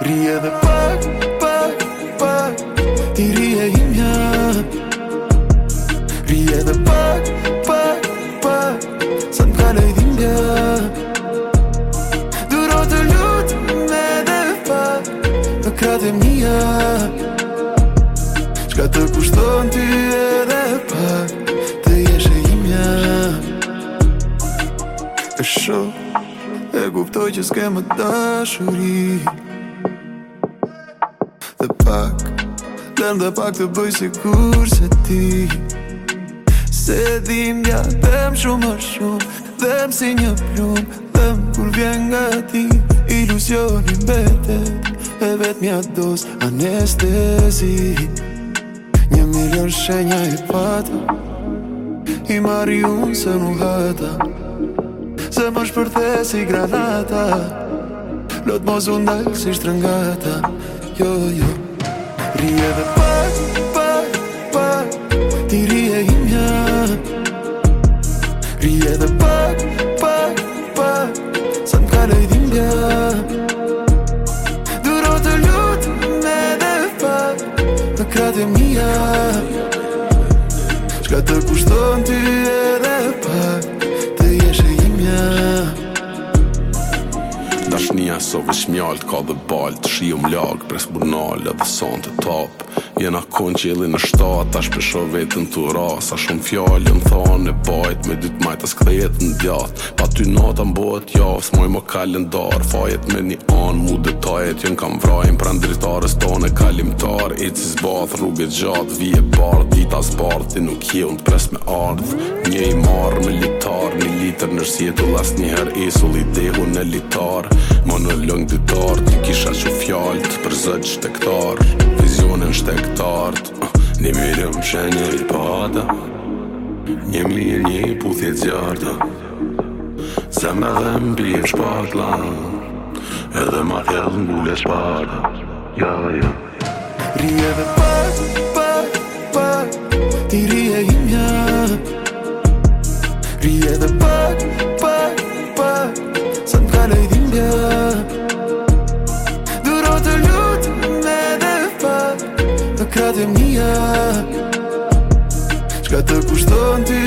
Rije dhe pak, pak, pak Ti rije i mja Rije dhe pak, pak, pak Sa në kale i dhimja Duro të lutëm me dhe pak Në kratë e mija Qka të kushton ty edhe pak Të jeshe i mja E shok, E guptoj që s'ke më dashurit pak Lëm dhe pak të bëj si kur se ti Se din nga dhem shumë më shumë Dhem si një plumë Dhem kur vjen nga ti Ilusionin mbete E vet mja dos anestezi Një milion shenja i patë I marri unë se nuk hata Se më shpërthe si granata Lot mos undal si shtrëngata Jo, jo, jo Rije dhe pak, pak, pak Ti rije i mja Rije dhe pak, pak, pak Sa në kalej di mja Duro të lutë me dhe pak Në kratë e mija Shka të kushton ty e dhe pak Të jeshe i mja Kosovë shmjalt ka dhe balt Shri um lag pres burnal edhe son të top Jena kon që jeli në shtat, ta shpesho vetën të ra Sa shumë fjallë në thonë e bajt, me dytë majtë s'kë jetë në djath Pa ty nata më bëhet javë, s'moj më kalendar Fajet me një anë, mu detajet, jën kam vrajnë Pra ndritarës tonë tonë kalimtar E cis bath, rrugët gjatë, vije bardh Dita s'bardh, ti nuk je unë pres me ardh Një i marë me litar, një liter nërsi e të las njëher Isull i dehu në litar, më në lëng ditar Ti kisha që fjallë, të përzët është e këtartë Një mirëm shenjë i pata Një mirë një puthje zjarta Se me dhe mbi e shpatla Edhe ma thjallë ngule shpata Ja, ja Rije dhe pa vetëm një Qka të kushton ti